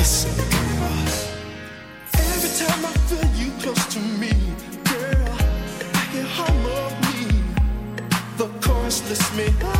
Every time I feel you close to me, girl, I hear harmony. The chorus me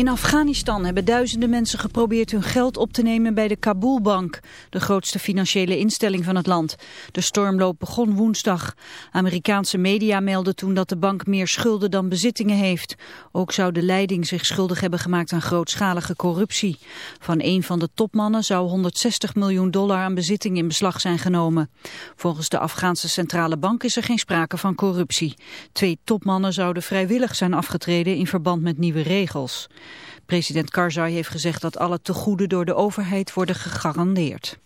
In Afghanistan hebben duizenden mensen geprobeerd hun geld op te nemen bij de Kabulbank, de grootste financiële instelling van het land. De stormloop begon woensdag. Amerikaanse media melden toen dat de bank meer schulden dan bezittingen heeft. Ook zou de leiding zich schuldig hebben gemaakt aan grootschalige corruptie. Van een van de topmannen zou 160 miljoen dollar aan bezittingen in beslag zijn genomen. Volgens de Afghaanse centrale bank is er geen sprake van corruptie. Twee topmannen zouden vrijwillig zijn afgetreden in verband met nieuwe regels. President Karzai heeft gezegd dat alle tegoeden door de overheid worden gegarandeerd.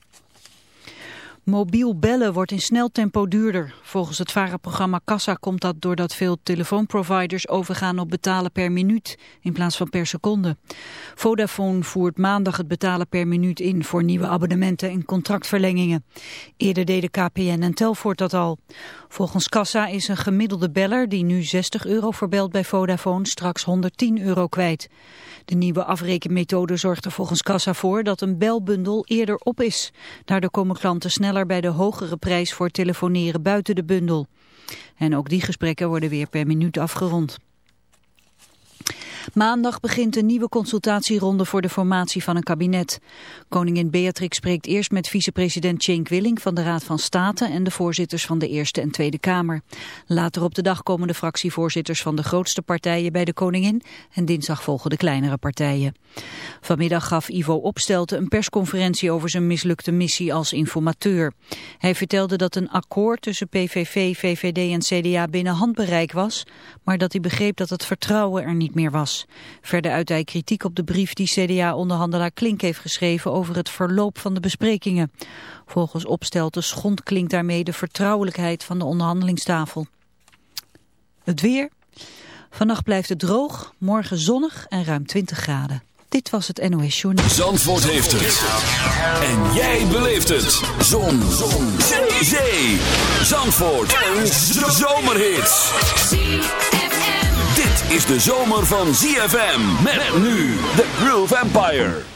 Mobiel bellen wordt in snel tempo duurder. Volgens het VARA-programma Kassa komt dat doordat veel telefoonproviders overgaan op betalen per minuut in plaats van per seconde. Vodafone voert maandag het betalen per minuut in voor nieuwe abonnementen en contractverlengingen. Eerder deden KPN en Telfort dat al. Volgens Kassa is een gemiddelde beller die nu 60 euro verbelt bij Vodafone straks 110 euro kwijt. De nieuwe afrekenmethode zorgt er volgens Kassa voor dat een belbundel eerder op is. Daardoor komen klanten sneller bij de hogere prijs voor telefoneren buiten de bundel. En ook die gesprekken worden weer per minuut afgerond. Maandag begint een nieuwe consultatieronde voor de formatie van een kabinet. Koningin Beatrix spreekt eerst met vicepresident Cenk Willing van de Raad van State en de voorzitters van de Eerste en Tweede Kamer. Later op de dag komen de fractievoorzitters van de grootste partijen bij de koningin en dinsdag volgen de kleinere partijen. Vanmiddag gaf Ivo Opstelten een persconferentie over zijn mislukte missie als informateur. Hij vertelde dat een akkoord tussen PVV, VVD en CDA binnen handbereik was, maar dat hij begreep dat het vertrouwen er niet meer was. Verder uit hij kritiek op de brief die CDA-onderhandelaar Klink heeft geschreven over het verloop van de besprekingen. Volgens Opstelten schond Klink daarmee de vertrouwelijkheid van de onderhandelingstafel. Het weer. Vannacht blijft het droog, morgen zonnig en ruim 20 graden. Dit was het NOS Journal. Zandvoort heeft het. En jij beleeft het. Zon. Zon. Zee. Zandvoort. Een zomerhit. Is de zomer van ZFM. Met nu de Groove Empire.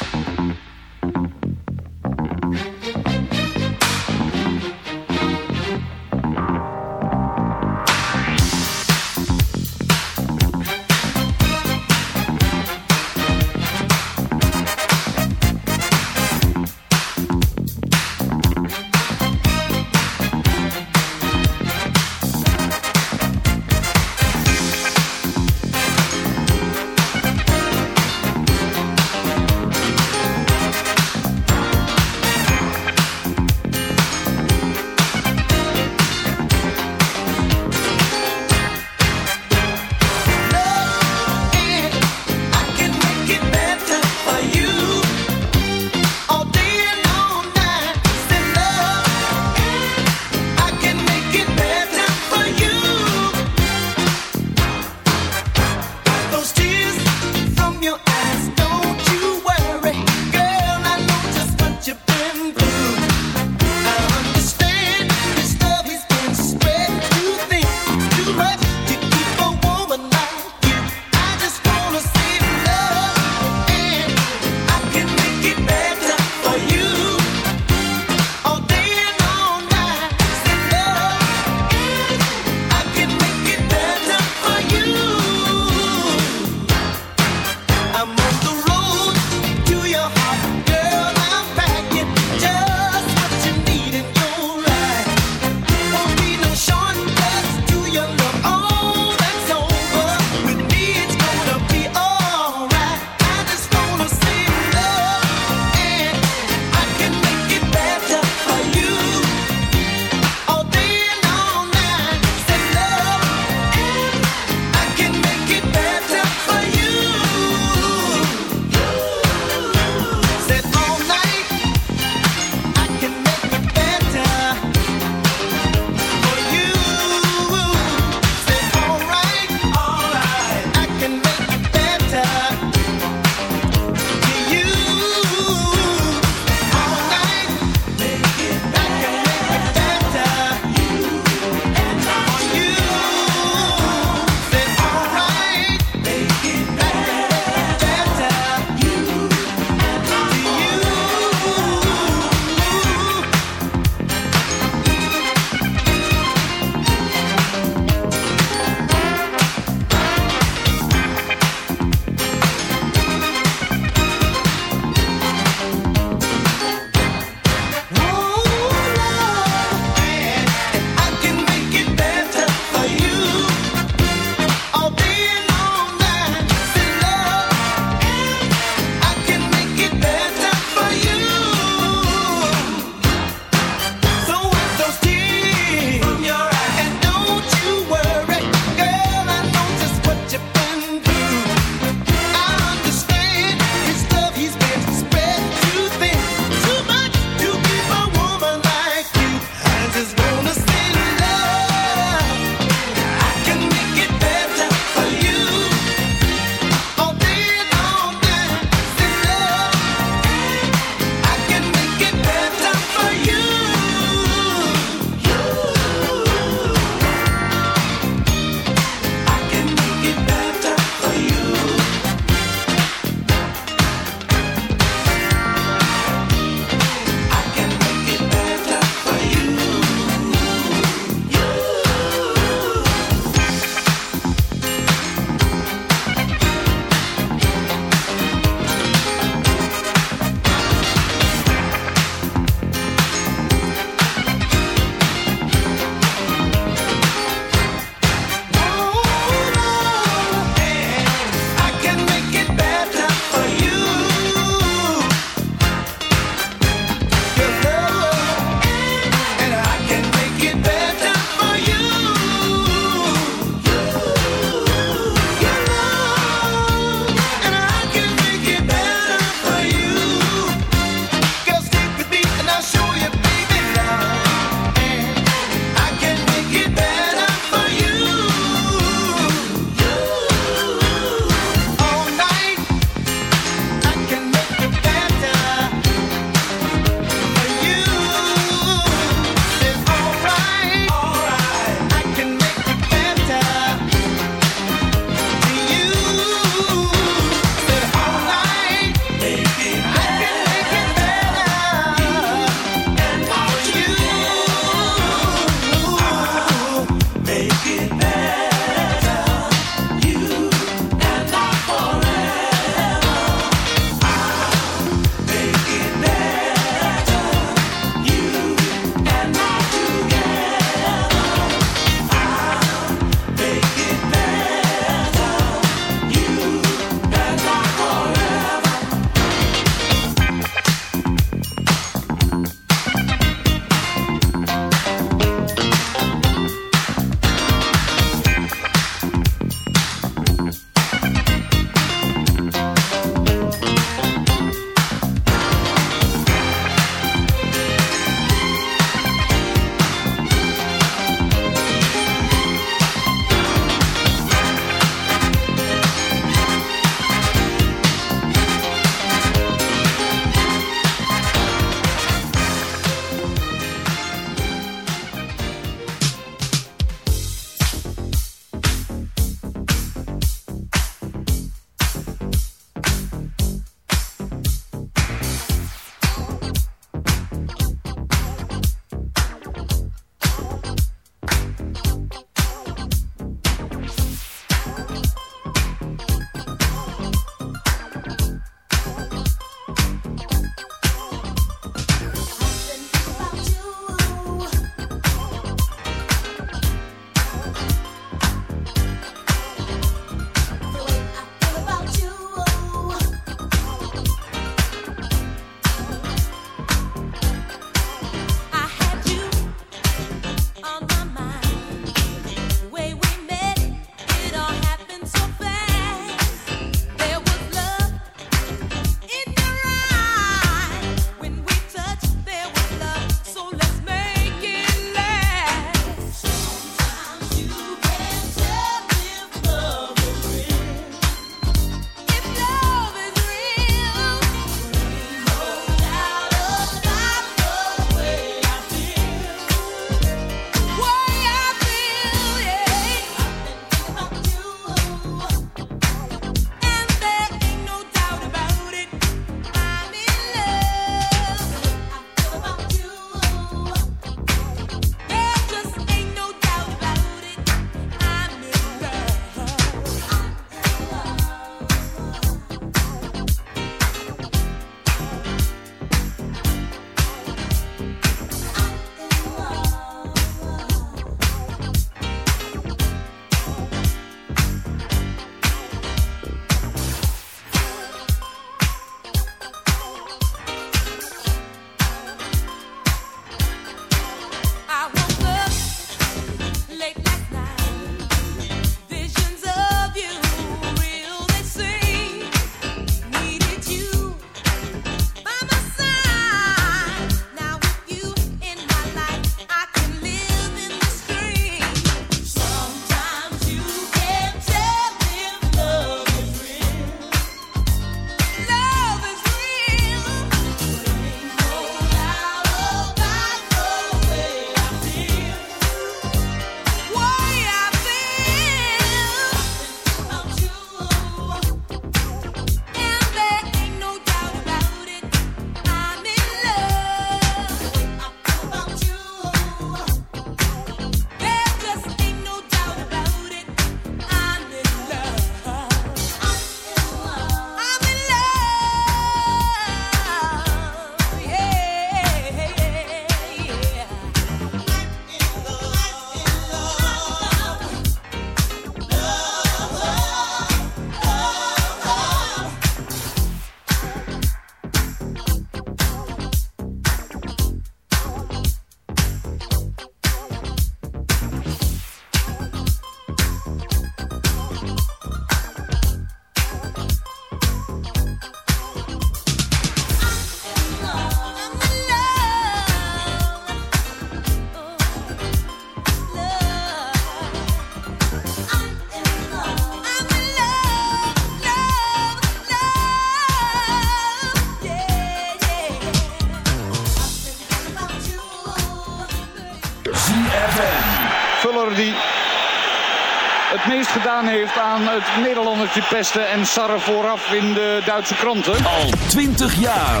Het Nederlandertje pesten en sarren vooraf in de Duitse kranten. Al 20 jaar.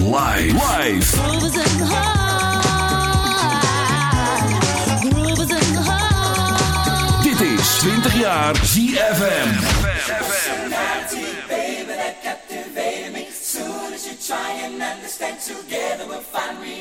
Live. Live. Dit is 20 jaar ZFM.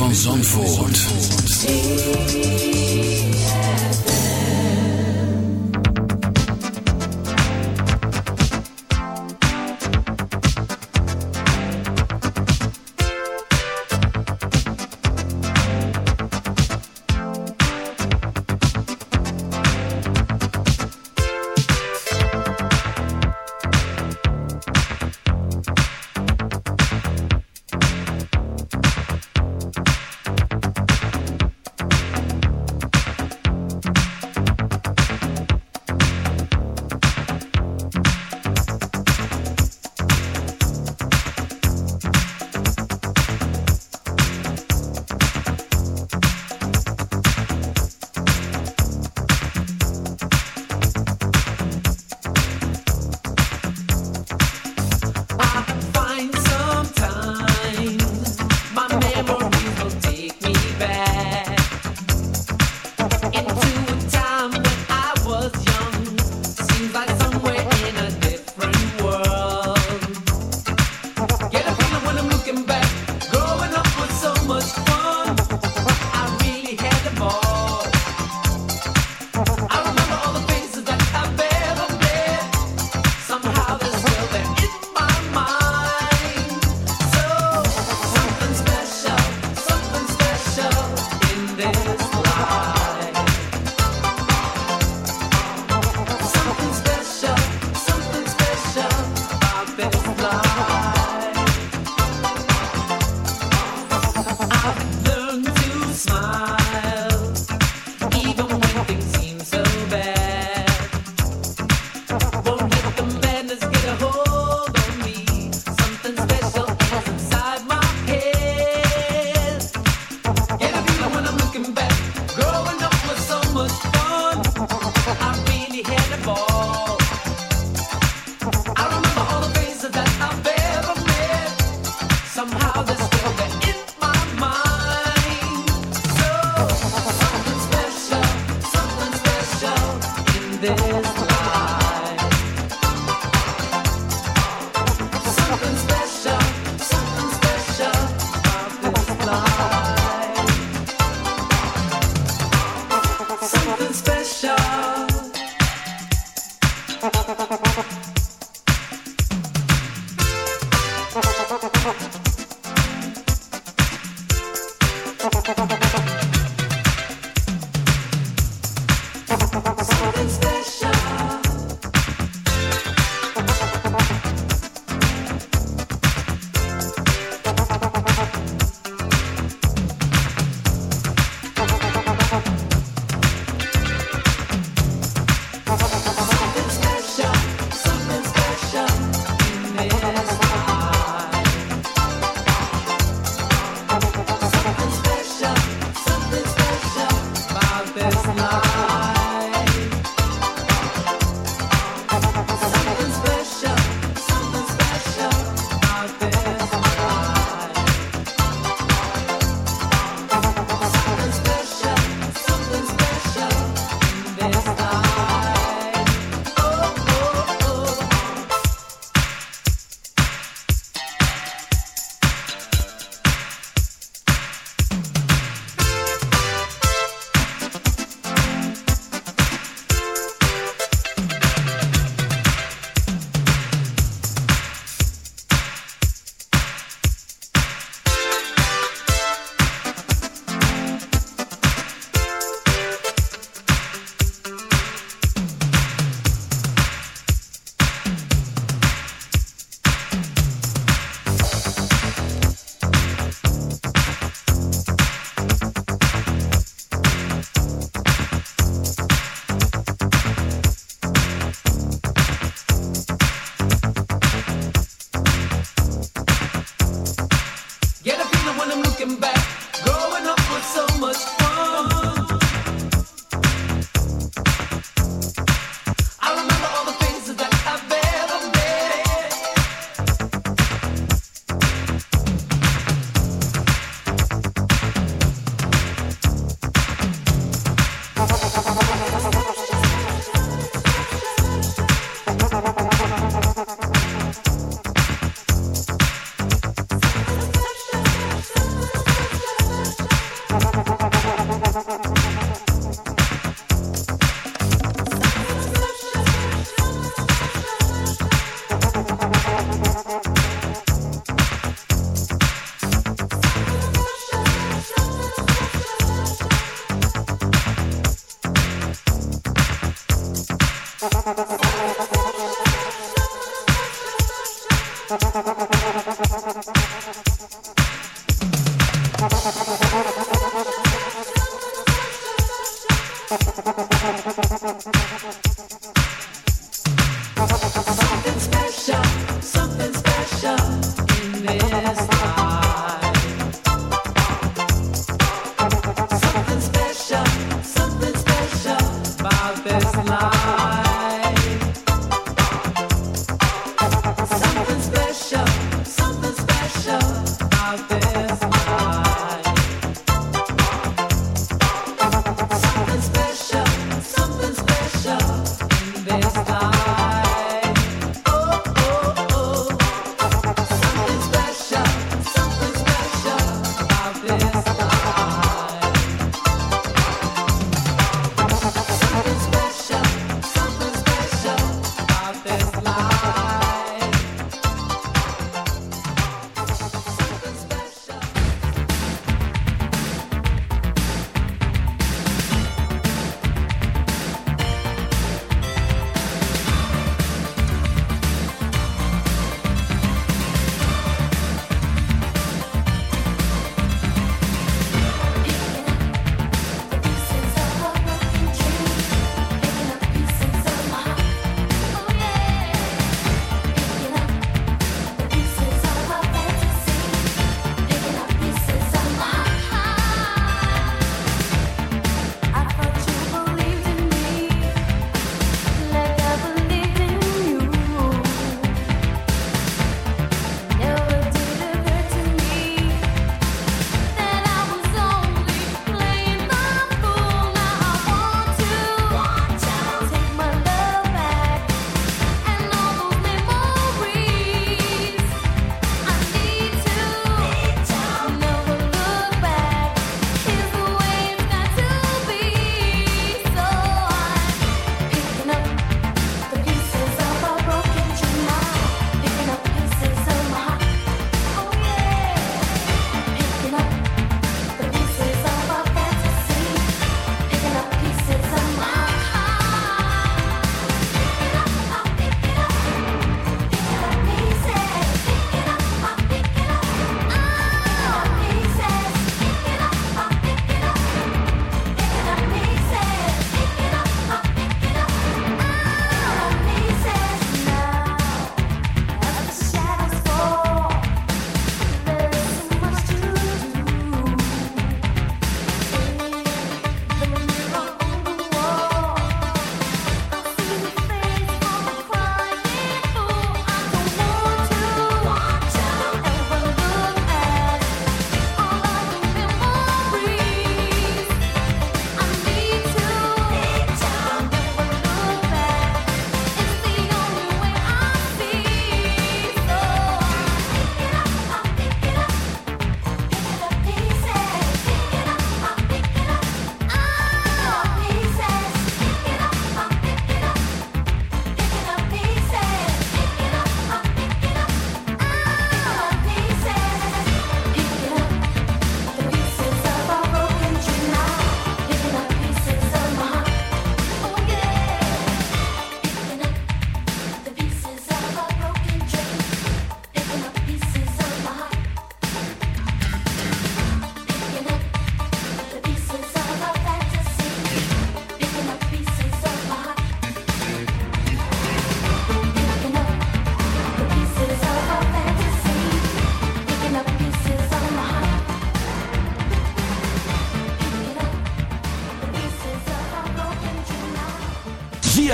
van Zandvoort.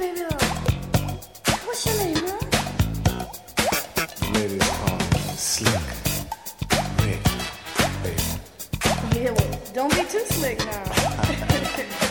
baby. What's your name, huh? Slick baby. Yeah, don't be too slick now.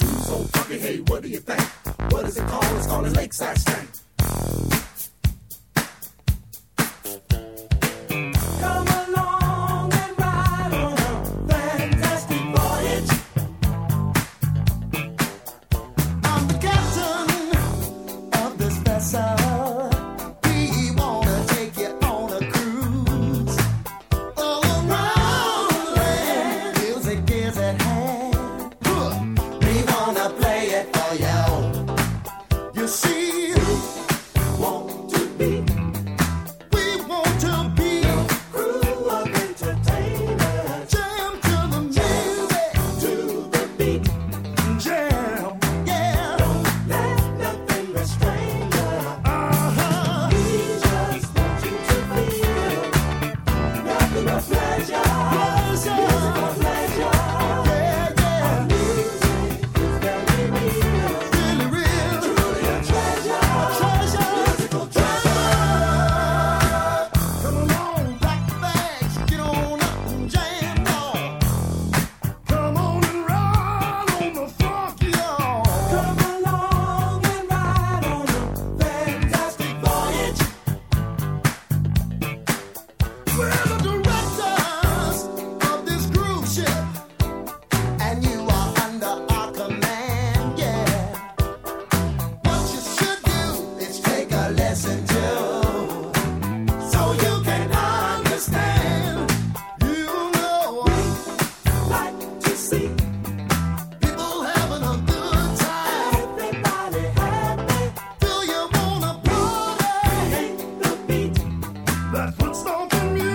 do so funky. Hey, what do you think? What is it called? It's called a lakeside stank. Stop music.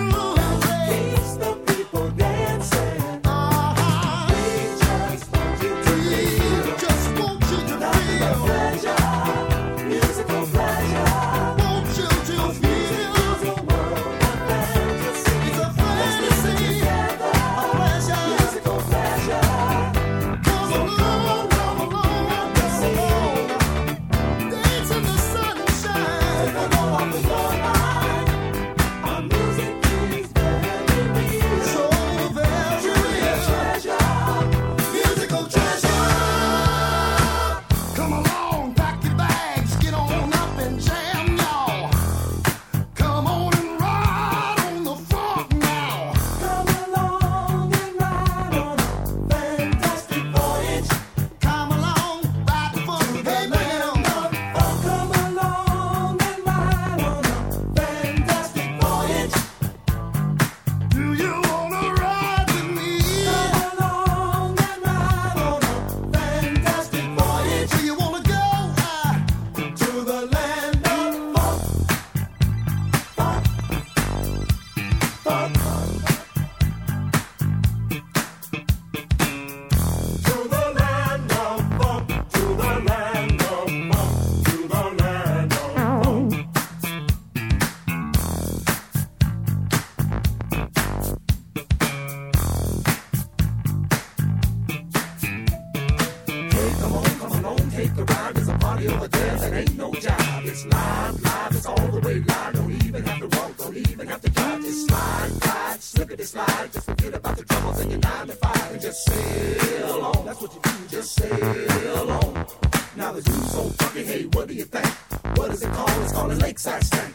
Now the juice so funky, hey, what do you think? What is it called? It's called a lakeside stank.